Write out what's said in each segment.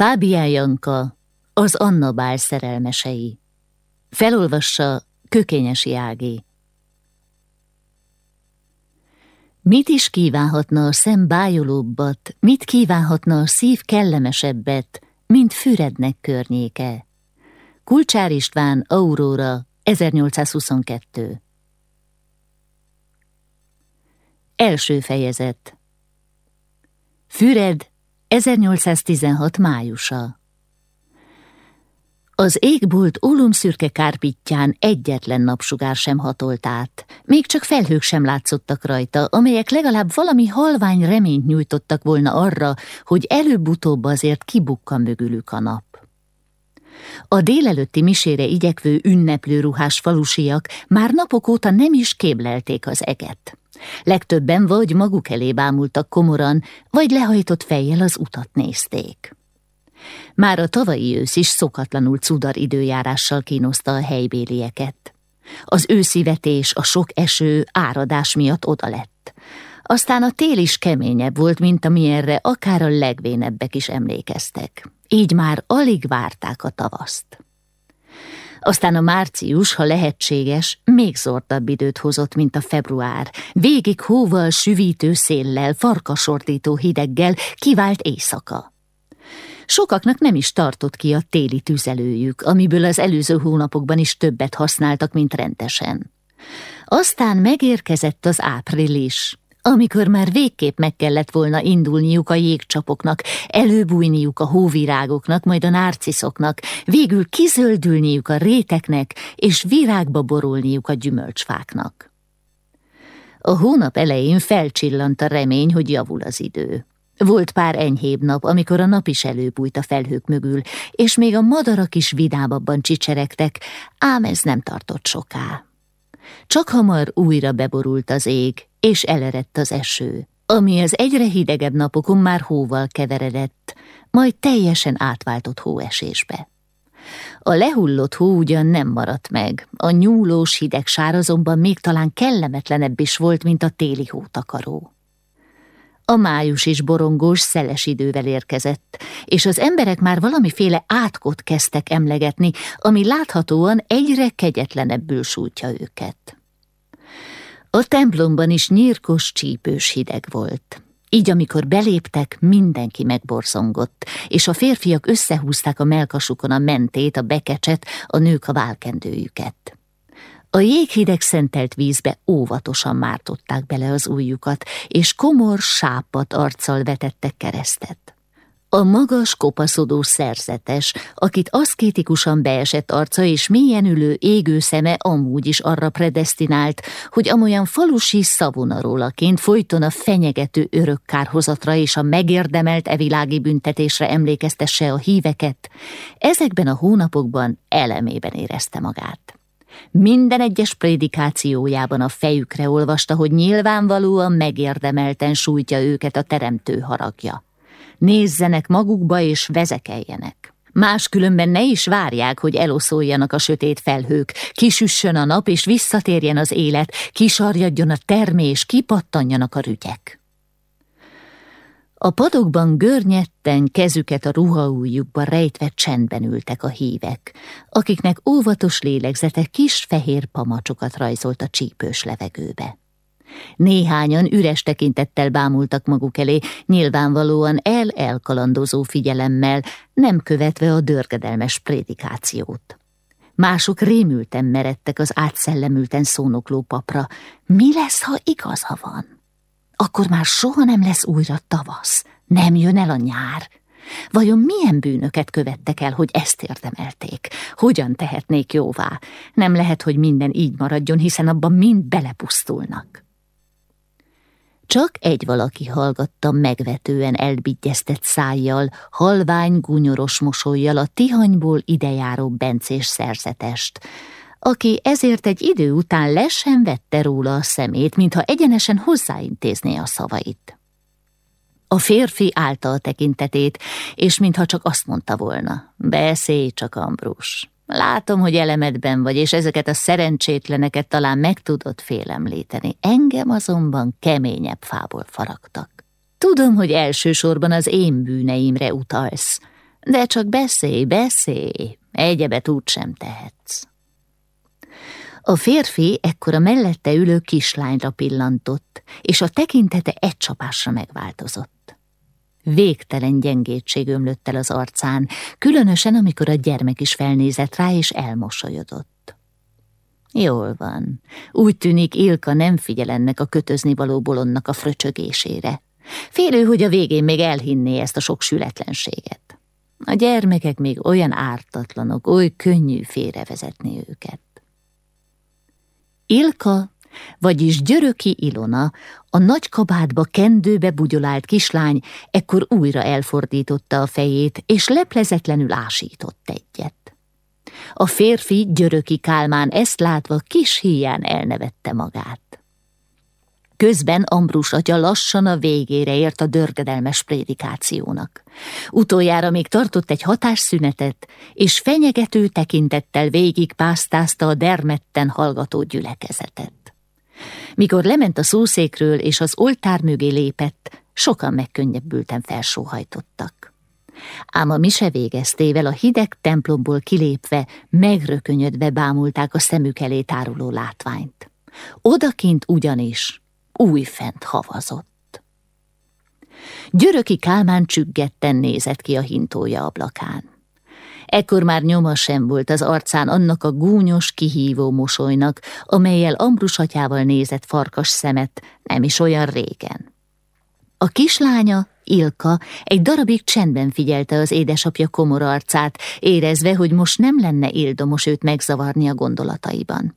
Fábián Janka, az Anna Bál szerelmesei. Felolvassa Kökényesi Ági. Mit is kívánhatna a szem bájolóbbat, mit kívánhatna a szív kellemesebbet, mint Fürednek környéke? Kulcsár István, Aurora, 1822 Első fejezet Füred, 1816 májusa Az égbolt ólomszürke kárpitján egyetlen napsugár sem hatolt át, még csak felhők sem látszottak rajta, amelyek legalább valami halvány reményt nyújtottak volna arra, hogy előbb-utóbb azért kibukkan mögülük a nap. A délelőtti misére igyekvő ünneplő ruhás falusiak már napok óta nem is kéblelték az eget. Legtöbben vagy maguk elé bámultak komoran, vagy lehajtott fejjel az utat nézték. Már a tavalyi ősz is szokatlanul cudar időjárással kínoszta a helybélieket. Az őszi vetés, a sok eső, áradás miatt oda lett. Aztán a tél is keményebb volt, mint amilyenre akár a legvénebbek is emlékeztek. Így már alig várták a tavaszt. Aztán a március, ha lehetséges, még zordabb időt hozott, mint a február. Végig hóval, süvítő széllel, farkasordító hideggel kivált éjszaka. Sokaknak nem is tartott ki a téli tüzelőjük, amiből az előző hónapokban is többet használtak, mint rendesen. Aztán megérkezett az április, amikor már végképp meg kellett volna indulniuk a jégcsapoknak, előbújniuk a hóvirágoknak, majd a nárciszoknak, végül kizöldülniük a réteknek, és virágba borulniuk a gyümölcsfáknak. A hónap elején felcsillant a remény, hogy javul az idő. Volt pár enyhébb nap, amikor a nap is előbújt a felhők mögül, és még a madarak is vidámabban csicseregtek, ám ez nem tartott soká. Csak hamar újra beborult az ég, és elerett az eső, ami az egyre hidegebb napokon már hóval keveredett, majd teljesen átváltott hóesésbe. A lehullott hó ugyan nem maradt meg, a nyúlós hideg sár azonban még talán kellemetlenebb is volt, mint a téli hótakaró. A május is borongós, szeles idővel érkezett, és az emberek már valamiféle átkot kezdtek emlegetni, ami láthatóan egyre kegyetlenebbül sújtja őket. A templomban is nyírkos, csípős hideg volt. Így amikor beléptek, mindenki megborzongott, és a férfiak összehúzták a melkasukon a mentét, a bekecset, a nők a válkendőjüket. A jéghideg szentelt vízbe óvatosan mártották bele az ujjukat, és komor, sápat arccal vetettek keresztet. A magas, kopaszodó szerzetes, akit aszkétikusan beesett arca és mélyen ülő égő szeme amúgy is arra predestinált, hogy amolyan falusi szavunarólaként folyton a fenyegető örökkárhozatra és a megérdemelt evilági büntetésre emlékeztesse a híveket, ezekben a hónapokban elemében érezte magát. Minden egyes prédikációjában a fejükre olvasta, hogy nyilvánvalóan megérdemelten sújtja őket a teremtő haragja nézzenek magukba és vezekeljenek. Máskülönben ne is várják, hogy eloszoljanak a sötét felhők, kisüssön a nap és visszatérjen az élet, kisarjadjon a termés, kipattanjanak a rügyek. A padokban görnyetten kezüket a ruhaújjukba rejtve csendben ültek a hívek, akiknek óvatos lélegzete kis fehér pamacsokat rajzolt a csípős levegőbe. Néhányan üres tekintettel bámultak maguk elé, nyilvánvalóan el-elkalandozó figyelemmel, nem követve a dörgedelmes prédikációt. Mások rémülten meredtek az átszellemülten szónokló papra. Mi lesz, ha igaza van? Akkor már soha nem lesz újra tavasz, nem jön el a nyár. Vajon milyen bűnöket követtek el, hogy ezt érdemelték? Hogyan tehetnék jóvá? Nem lehet, hogy minden így maradjon, hiszen abban mind belepusztulnak. Csak egy valaki hallgatta megvetően elbigyeztett szájjal, halvány, gúnyoros mosolyjal a tihanyból idejáró bencés szerzetest, aki ezért egy idő után le vette róla a szemét, mintha egyenesen hozzáintézné a szavait. A férfi állta a tekintetét, és mintha csak azt mondta volna, beszélj csak, Ambrus. Látom, hogy elemedben vagy, és ezeket a szerencsétleneket talán meg tudod félemlíteni. Engem azonban keményebb fából faragtak. Tudom, hogy elsősorban az én bűneimre utalsz, De csak beszélj, beszélj, egyebet úgy sem tehetsz. A férfi ekkor a mellette ülő kislányra pillantott, és a tekintete egy csapásra megváltozott. Végtelen gyengétség ömlött el az arcán, különösen amikor a gyermek is felnézett rá és elmosolyodott. Jól van. Úgy tűnik Ilka nem figyel ennek a kötözni való bolondnak a fröcsögésére. Félő, hogy a végén még elhinné ezt a sok sületlenséget. A gyermekek még olyan ártatlanok, oly könnyű félrevezetni őket. Ilka, vagyis Györöki Ilona, a nagy kabátba kendőbe bugyolált kislány ekkor újra elfordította a fejét, és leplezetlenül ásított egyet. A férfi Györöki Kálmán ezt látva kis híján elnevette magát. Közben Ambrus atya lassan a végére ért a dörgedelmes prédikációnak. Utoljára még tartott egy hatásszünetet, és fenyegető tekintettel végig pásztázta a dermetten hallgató gyülekezetet. Mikor lement a szószékről és az oltár mögé lépett, sokan megkönnyebbülten felsóhajtottak. Ám a mise végeztével a hideg templomból kilépve, megrökönyödve bámulták a szemük elé táruló látványt. Odakint ugyanis újfent havazott. Györöki Kálmán csüggetten nézett ki a hintója ablakán. Ekkor már nyoma sem volt az arcán annak a gúnyos, kihívó mosolynak, amelyel Ambrus atyával nézett farkas szemet nem is olyan régen. A kislánya, Ilka, egy darabig csendben figyelte az édesapja komor arcát, érezve, hogy most nem lenne ildomos őt megzavarni a gondolataiban.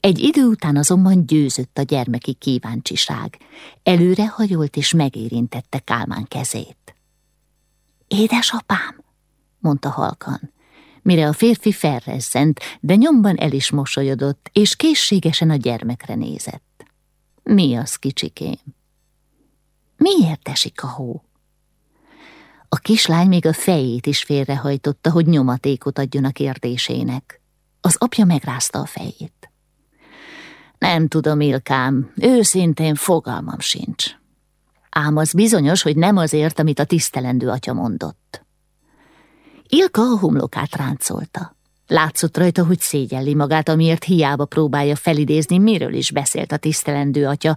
Egy idő után azonban győzött a gyermeki kíváncsiság. Előre hajolt és megérintette Kálmán kezét. Édesapám, mondta halkan, mire a férfi felrezzent, de nyomban el is mosolyodott, és készségesen a gyermekre nézett. Mi az, kicsikém? Miért esik a hó? A kislány még a fejét is félrehajtotta, hogy nyomatékot adjon a kérdésének. Az apja megrázta a fejét. Nem tudom, Ilkám, őszintén fogalmam sincs. Ám az bizonyos, hogy nem azért, amit a tisztelendő atya mondott. Ilka a homlokát ráncolta. Látszott rajta, hogy szégyelli magát, amiért hiába próbálja felidézni, miről is beszélt a tisztelendő atya,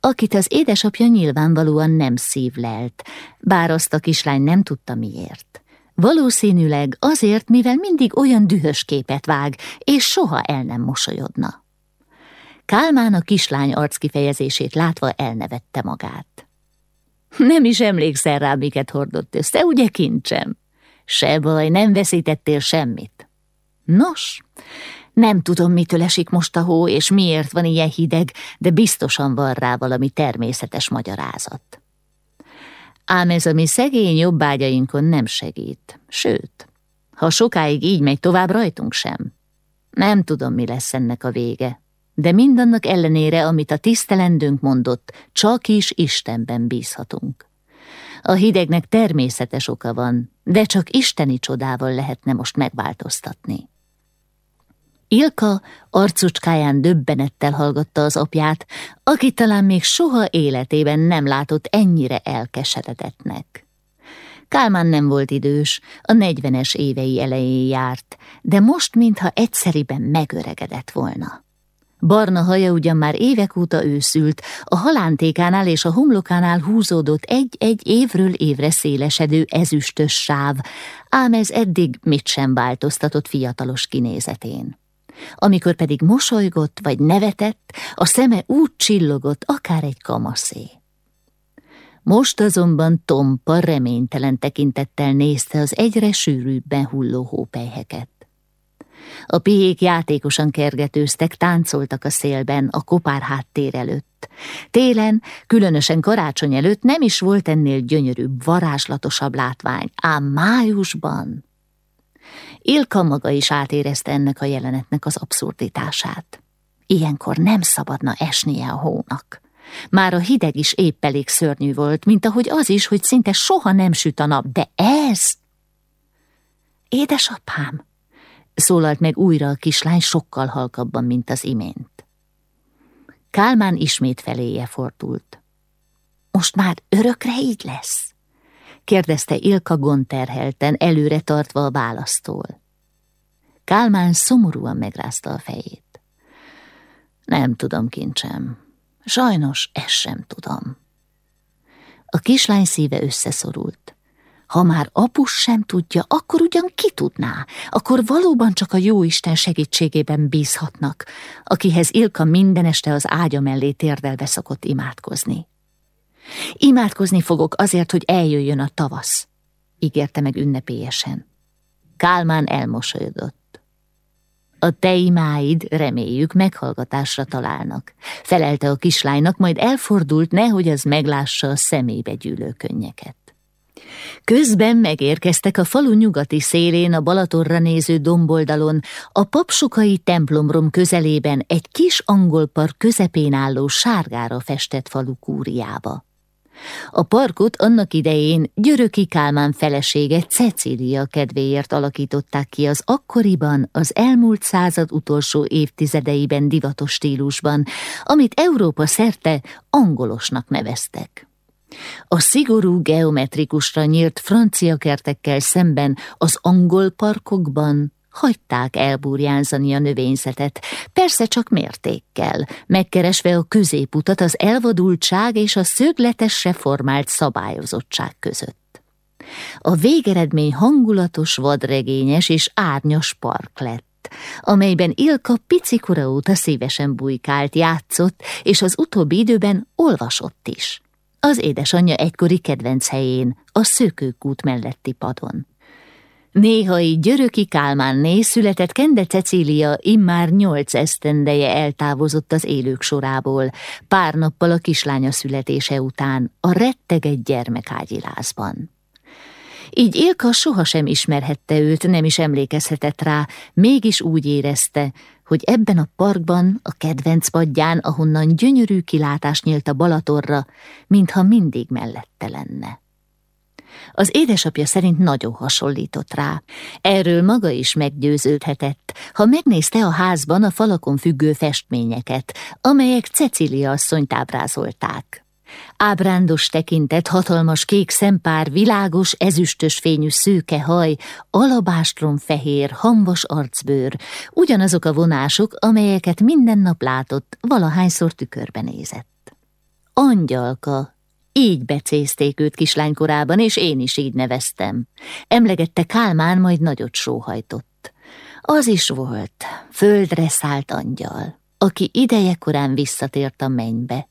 akit az édesapja nyilvánvalóan nem szívlelt, bár azt a kislány nem tudta miért. Valószínűleg azért, mivel mindig olyan dühös képet vág, és soha el nem mosolyodna. Kálmán a kislány arckifejezését látva elnevette magát. Nem is emlékszel rá, miket hordott össze, ugye kincsem? Se baj, nem veszítettél semmit. Nos, nem tudom, mitől esik most a hó, és miért van ilyen hideg, de biztosan van rá valami természetes magyarázat. Ám ez a mi szegény jobbágyainkon nem segít, sőt, ha sokáig így megy tovább, rajtunk sem. Nem tudom, mi lesz ennek a vége, de mindannak ellenére, amit a tisztelendőnk mondott, csak is Istenben bízhatunk. A hidegnek természetes oka van, de csak isteni csodával lehetne most megváltoztatni. Ilka arcucskáján döbbenettel hallgatta az apját, aki talán még soha életében nem látott ennyire elkeseredetnek. Kálmán nem volt idős, a negyvenes évei elején járt, de most mintha egyszeriben megöregedett volna. Barna haja ugyan már évek óta őszült, a halántékánál és a homlokánál húzódott egy-egy évről évre szélesedő ezüstös sáv, ám ez eddig mit sem változtatott fiatalos kinézetén. Amikor pedig mosolygott vagy nevetett, a szeme úgy csillogott, akár egy kamaszé. Most azonban Tompa reménytelen tekintettel nézte az egyre sűrűbben hulló hópelyheket. A pihék játékosan kergetőztek, táncoltak a szélben, a kopár háttér előtt. Télen, különösen karácsony előtt nem is volt ennél gyönyörűbb, varázslatosabb látvány, ám májusban... Ilka maga is átérezte ennek a jelenetnek az abszurditását. Ilyenkor nem szabadna esnie a hónak. Már a hideg is épp elég szörnyű volt, mint ahogy az is, hogy szinte soha nem süt a nap, de ez... Édesapám, szólalt meg újra a kislány sokkal halkabban, mint az imént. Kálmán ismét feléje fordult. Most már örökre így lesz? kérdezte Ilka gonterhelten, előre tartva a választól. Kálmán szomorúan megrázta a fejét. Nem tudom, kincsem. Sajnos ezt sem tudom. A kislány szíve összeszorult. Ha már apus sem tudja, akkor ugyan ki tudná, akkor valóban csak a jóisten segítségében bízhatnak, akihez Ilka minden este az ágya mellé térdelve szokott imádkozni. Imádkozni fogok azért, hogy eljöjjön a tavasz, ígérte meg ünnepélyesen. Kálmán elmosolyodott. A te imáid, reméljük, meghallgatásra találnak. Felelte a kislánynak, majd elfordult, nehogy az meglássa a szemébe gyűlő könnyeket. Közben megérkeztek a falu nyugati szélén a Balatorra néző domboldalon, a papsukai templomrom közelében egy kis angol park közepén álló sárgára festett falu kúriába. A parkot annak idején Györöki Kálmán felesége Cecília kedvéért alakították ki az akkoriban, az elmúlt század utolsó évtizedeiben divatos stílusban, amit Európa szerte angolosnak neveztek. A szigorú geometrikusra nyírt francia kertekkel szemben az angol parkokban hagyták elburjánzani a növényzetet, persze csak mértékkel, megkeresve a középutat az elvadultság és a szögletesre formált szabályozottság között. A végeredmény hangulatos, vadregényes és árnyas park lett, amelyben Ilka picikora óta szívesen bujkált, játszott, és az utóbbi időben olvasott is. Az édesanyja egykori kedvenc helyén, a szökőkút melletti padon. Néhai Györöki Kálmánné született Kende Cecília immár nyolc esztendeje eltávozott az élők sorából, pár nappal a kislánya születése után, a retteget gyermekágyilázban. Így Ilka sohasem ismerhette őt, nem is emlékezhetett rá, mégis úgy érezte, hogy ebben a parkban, a kedvenc padján, ahonnan gyönyörű kilátás nyílt a Balatorra, mintha mindig mellette lenne. Az édesapja szerint nagyon hasonlított rá. Erről maga is meggyőződhetett, ha megnézte a házban a falakon függő festményeket, amelyek Cecília asszonyt ábrázolták. Ábrándos tekintet, hatalmas kék szempár, világos, ezüstös fényű szőke haj, alabástrom fehér, hambas arcbőr, ugyanazok a vonások, amelyeket minden nap látott, valahányszor tükörben nézett. Angyalka, így becézték őt kislánykorában, és én is így neveztem. Emlegette Kálmán, majd nagyot sóhajtott. Az is volt, földre szállt angyal, aki ideje korán visszatért a mennybe.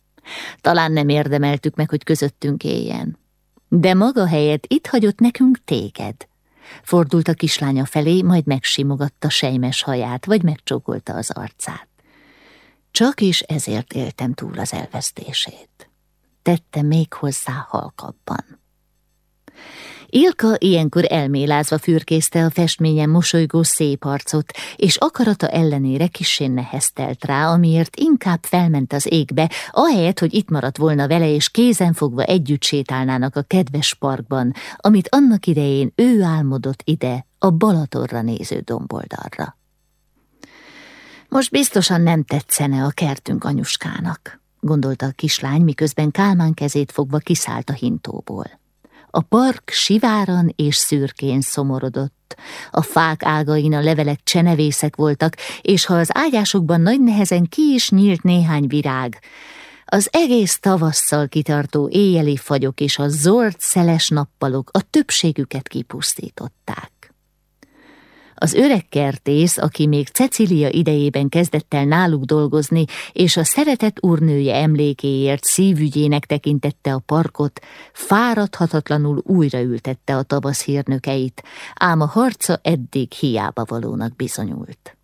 Talán nem érdemeltük meg, hogy közöttünk éljen. De maga helyett itt hagyott nekünk téged. Fordult a kislánya felé, majd megsimogatta sejmes haját, vagy megcsókolta az arcát. Csak is ezért éltem túl az elvesztését tette még hozzá halkabban. Ilka ilyenkor elmélázva fürkészte a festményen mosolygó szép arcot, és akarata ellenére kisén neheztelt rá, amiért inkább felment az égbe, ahelyett, hogy itt maradt volna vele, és kézenfogva együtt sétálnának a kedves parkban, amit annak idején ő álmodott ide, a Balatorra néző domboldalra. Most biztosan nem tetszene a kertünk anyuskának gondolta a kislány, miközben Kálmán kezét fogva kiszállt a hintóból. A park siváran és szürkén szomorodott. A fák ágain a levelek csenevészek voltak, és ha az ágyásokban nagy nehezen ki is nyílt néhány virág, az egész tavasszal kitartó éjjeli fagyok és a zord szeles nappalok a többségüket kipusztították. Az öreg kertész, aki még Cecília idejében kezdett el náluk dolgozni, és a szeretett úrnője emlékéért szívügyének tekintette a parkot, fáradhatatlanul újraültette a tavasz hírnökeit, ám a harca eddig hiába valónak bizonyult.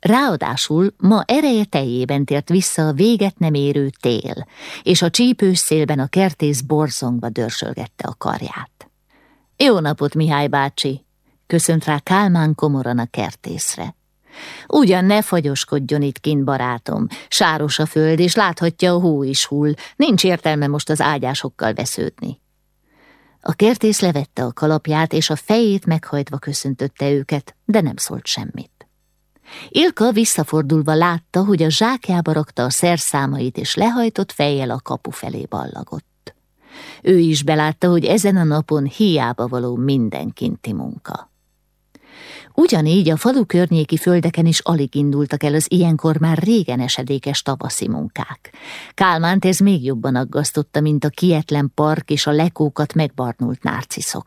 Ráadásul ma ereje teljében tért vissza a véget nem érő tél, és a csípős szélben a kertész borzongva dörsölgette a karját. Jó napot, Mihály bácsi! Köszönt rá Kálmán komoran a kertészre. Ugyan ne fagyoskodjon itt kint, barátom, sáros a föld, és láthatja, a hó is hull, nincs értelme most az ágyásokkal vesződni. A kertész levette a kalapját, és a fejét meghajtva köszöntötte őket, de nem szólt semmit. Ilka visszafordulva látta, hogy a zsákjába rakta a szerszámait, és lehajtott fejjel a kapu felé ballagott. Ő is belátta, hogy ezen a napon hiába való mindenkinti munka. Ugyanígy a falu környéki földeken is alig indultak el az ilyenkor már régen esedékes tavaszi munkák. Kálmánt ez még jobban aggasztotta, mint a kietlen park és a lekókat megbarnult nárciszok.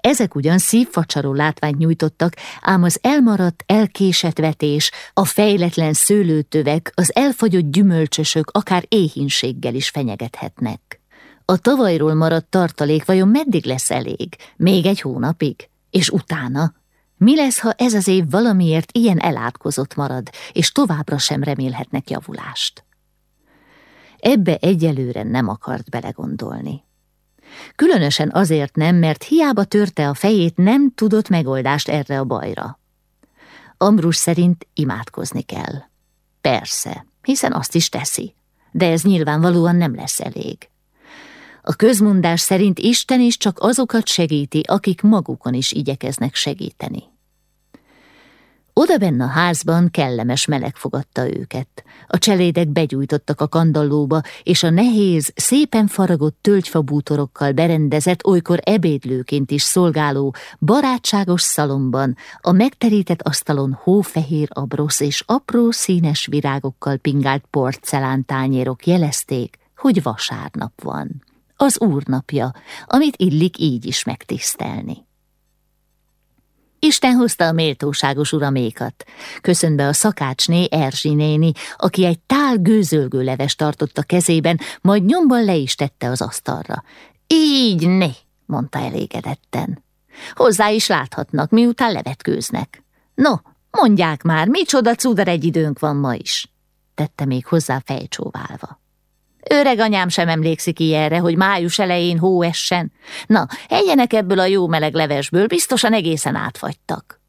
Ezek ugyan szívfacsaró látványt nyújtottak, ám az elmaradt, elkésett vetés, a fejletlen szőlőtövek, az elfagyott gyümölcsösök akár éhínséggel is fenyegethetnek. A tavalyról maradt tartalék vajon meddig lesz elég? Még egy hónapig? És utána? Mi lesz, ha ez az év valamiért ilyen elátkozott marad, és továbbra sem remélhetnek javulást? Ebbe egyelőre nem akart belegondolni. Különösen azért nem, mert hiába törte a fejét, nem tudott megoldást erre a bajra. Ambrus szerint imádkozni kell. Persze, hiszen azt is teszi, de ez nyilvánvalóan nem lesz elég. A közmondás szerint Isten is csak azokat segíti, akik magukon is igyekeznek segíteni. Oda benne a házban kellemes meleg fogadta őket. A cselédek begyújtottak a kandallóba, és a nehéz, szépen faragott tölgyfabútorokkal berendezett, olykor ebédlőként is szolgáló, barátságos szalomban, a megterített asztalon hófehér abrosz és apró színes virágokkal pingált porcelántányérok jelezték, hogy vasárnap van. Az úrnapja, amit illik így is megtisztelni. Isten hozta a méltóságos uramékat, köszön be a szakácsné Erzsi néni, aki egy tál gőzölgő leves tartott a kezében, majd nyomban le is tette az asztalra. Így né, mondta elégedetten. Hozzá is láthatnak, miután levetkőznek. No, mondják már, micsoda cudar egy időnk van ma is, tette még hozzá fejcsóválva. Öreg anyám sem emlékszik ilyenre, hogy május elején hó essen. Na, egyenek ebből a jó meleg levesből, biztosan egészen átfagytak.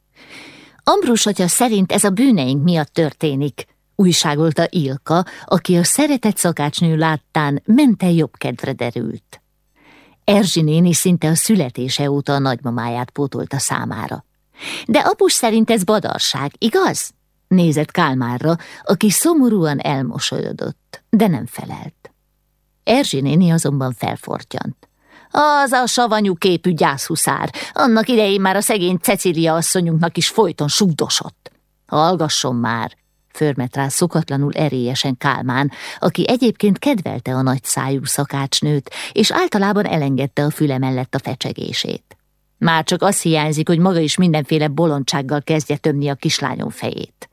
Ambrus atya szerint ez a bűneink miatt történik, újságolta Ilka, aki a szeretett szakácsnő láttán mente jobb kedvre derült. Erzsi néni szinte a születése óta a nagymamáját pótolta számára. De apus szerint ez badarság, igaz? Nézett Kálmárra, aki szomorúan elmosolyodott, de nem felelt. Erzsi néni azonban felfortyant. Az a savanyú képű gyászhuszár, annak idején már a szegény Cecília asszonyunknak is folyton sugdosott. Hallgasson már, förmet rá szokatlanul erélyesen Kálmán, aki egyébként kedvelte a nagy szájú szakácsnőt, és általában elengedte a füle mellett a fecsegését. Már csak az hiányzik, hogy maga is mindenféle bolondsággal kezdje tömni a kislányom fejét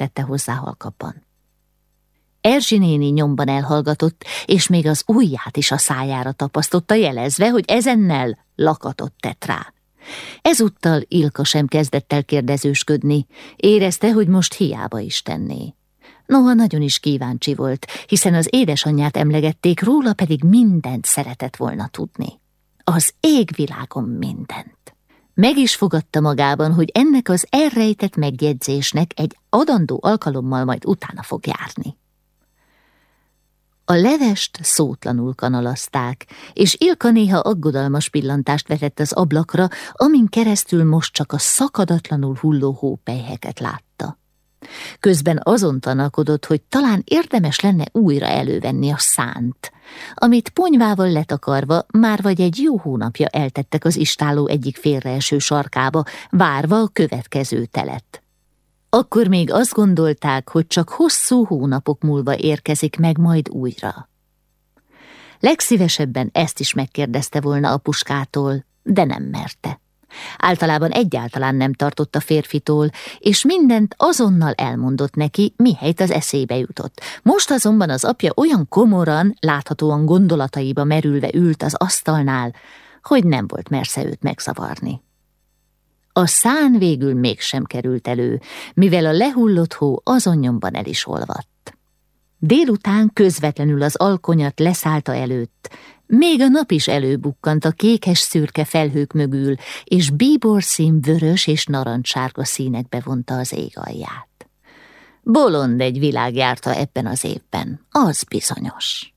tette hozzá halkabban. Erzsi néni nyomban elhallgatott, és még az ujját is a szájára tapasztotta, jelezve, hogy ezennel lakatot tett rá. Ezúttal Ilka sem kezdett el kérdezősködni, érezte, hogy most hiába is tenné. Noha nagyon is kíváncsi volt, hiszen az édesanyját emlegették, róla pedig mindent szeretett volna tudni. Az égvilágon mindent. Meg is fogadta magában, hogy ennek az elrejtett megjegyzésnek egy adandó alkalommal majd utána fog járni. A levest szótlanul kanalazták, és Ilka néha aggodalmas pillantást vetett az ablakra, amin keresztül most csak a szakadatlanul hulló hópelyheket látta. Közben azon tanakodott, hogy talán érdemes lenne újra elővenni a szánt, amit ponyvával letakarva már vagy egy jó hónapja eltettek az istáló egyik félreeső sarkába, várva a következő telet. Akkor még azt gondolták, hogy csak hosszú hónapok múlva érkezik meg majd újra. Legszívesebben ezt is megkérdezte volna a puskától, de nem merte. Általában egyáltalán nem tartott a férfitól, és mindent azonnal elmondott neki, mihelyt az eszébe jutott. Most azonban az apja olyan komoran, láthatóan gondolataiba merülve ült az asztalnál, hogy nem volt mersze őt megzavarni. A szán végül mégsem került elő, mivel a lehullott hó azon nyomban el is olvadt. Délután közvetlenül az alkonyat leszállta előtt, még a nap is előbukkant a kékes-szürke felhők mögül, és bíborszín vörös és narancssárga színekbe vonta az ég alját. Bolond egy világ járta ebben az évben, az bizonyos.